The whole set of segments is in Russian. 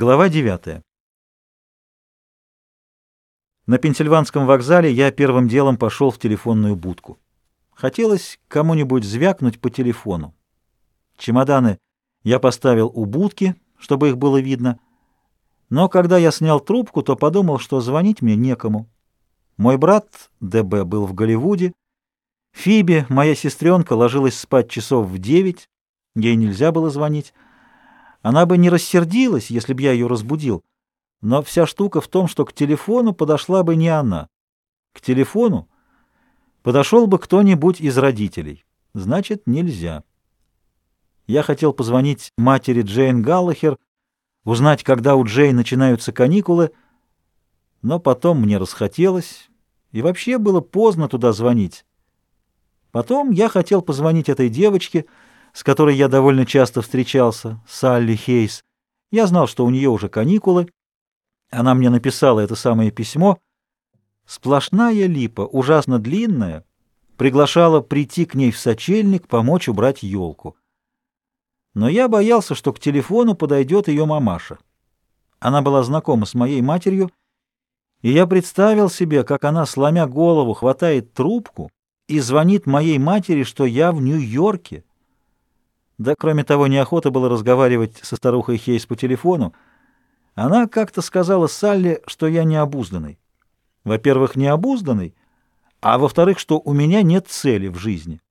Глава 9. На Пенсильванском вокзале я первым делом пошел в телефонную будку. Хотелось кому-нибудь звякнуть по телефону. Чемоданы я поставил у будки, чтобы их было видно, но когда я снял трубку, то подумал, что звонить мне некому. Мой брат, ДБ, был в Голливуде. Фиби, моя сестренка, ложилась спать часов в девять, ей нельзя было звонить. Она бы не рассердилась, если бы я ее разбудил, но вся штука в том, что к телефону подошла бы не она. К телефону подошел бы кто-нибудь из родителей. Значит, нельзя. Я хотел позвонить матери Джейн Галлахер, узнать, когда у Джейн начинаются каникулы, но потом мне расхотелось, и вообще было поздно туда звонить. Потом я хотел позвонить этой девочке, с которой я довольно часто встречался, Салли Хейс. Я знал, что у нее уже каникулы. Она мне написала это самое письмо. Сплошная липа, ужасно длинная, приглашала прийти к ней в сочельник, помочь убрать елку. Но я боялся, что к телефону подойдет ее мамаша. Она была знакома с моей матерью, и я представил себе, как она, сломя голову, хватает трубку и звонит моей матери, что я в Нью-Йорке. Да, кроме того, неохота было разговаривать со старухой Хейс по телефону. Она как-то сказала Салли, что я необузданный. Во-первых, необузданный, а во-вторых, что у меня нет цели в жизни.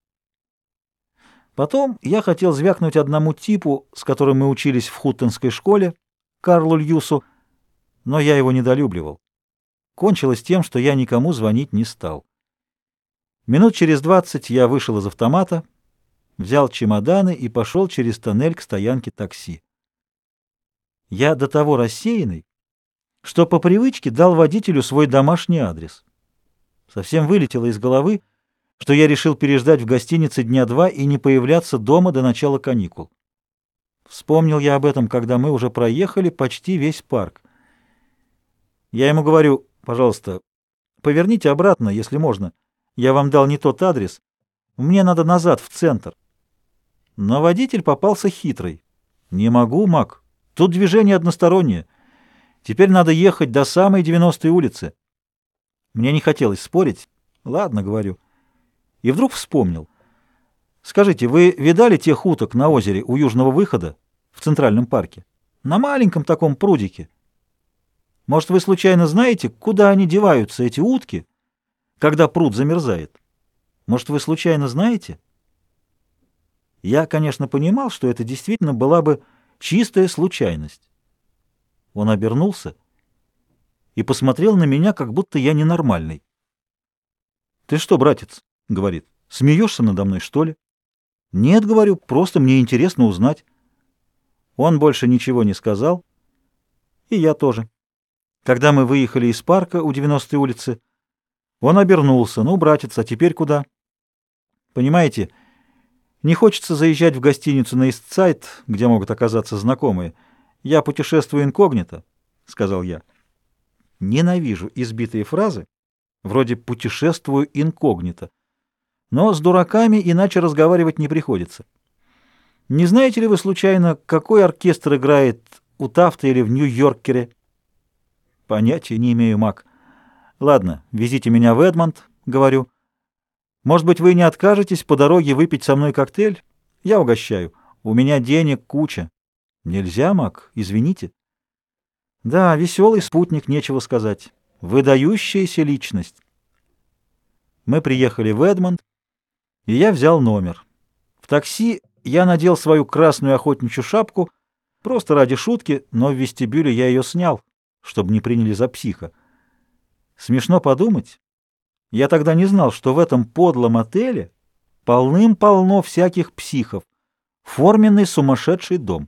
Потом я хотел звякнуть одному типу, с которым мы учились в Хуттонской школе, Карлу Льюсу, но я его недолюбливал. Кончилось тем, что я никому звонить не стал. Минут через двадцать я вышел из автомата, взял чемоданы и пошел через тоннель к стоянке такси. Я до того рассеянный, что по привычке дал водителю свой домашний адрес. Совсем вылетело из головы, что я решил переждать в гостинице дня два и не появляться дома до начала каникул. Вспомнил я об этом, когда мы уже проехали почти весь парк. Я ему говорю, пожалуйста, поверните обратно, если можно. Я вам дал не тот адрес. Мне надо назад, в центр. Но водитель попался хитрый. «Не могу, Мак. Тут движение одностороннее. Теперь надо ехать до самой 90-й улицы». Мне не хотелось спорить. «Ладно», — говорю. И вдруг вспомнил. «Скажите, вы видали тех уток на озере у южного выхода в Центральном парке? На маленьком таком прудике? Может, вы случайно знаете, куда они деваются, эти утки, когда пруд замерзает? Может, вы случайно знаете?» Я, конечно, понимал, что это действительно была бы чистая случайность. Он обернулся и посмотрел на меня, как будто я ненормальный. «Ты что, братец?» — говорит. «Смеешься надо мной, что ли?» «Нет, — говорю, — просто мне интересно узнать». Он больше ничего не сказал, и я тоже. Когда мы выехали из парка у 90-й улицы, он обернулся. «Ну, братец, а теперь куда?» «Понимаете, — не хочется заезжать в гостиницу на Истсайд, где могут оказаться знакомые. Я путешествую инкогнито, — сказал я. Ненавижу избитые фразы, вроде «путешествую инкогнито». Но с дураками иначе разговаривать не приходится. Не знаете ли вы случайно, какой оркестр играет у Тафта или в Нью-Йоркере? Понятия не имею, Мак. Ладно, везите меня в Эдмонд, — говорю. Может быть, вы не откажетесь по дороге выпить со мной коктейль? Я угощаю. У меня денег куча. Нельзя, Мак, извините. Да, веселый спутник, нечего сказать. Выдающаяся личность. Мы приехали в Эдмонд, и я взял номер. В такси я надел свою красную охотничью шапку, просто ради шутки, но в вестибюле я ее снял, чтобы не приняли за психа. Смешно подумать, я тогда не знал, что в этом подлом отеле полным-полно всяких психов. Форменный сумасшедший дом.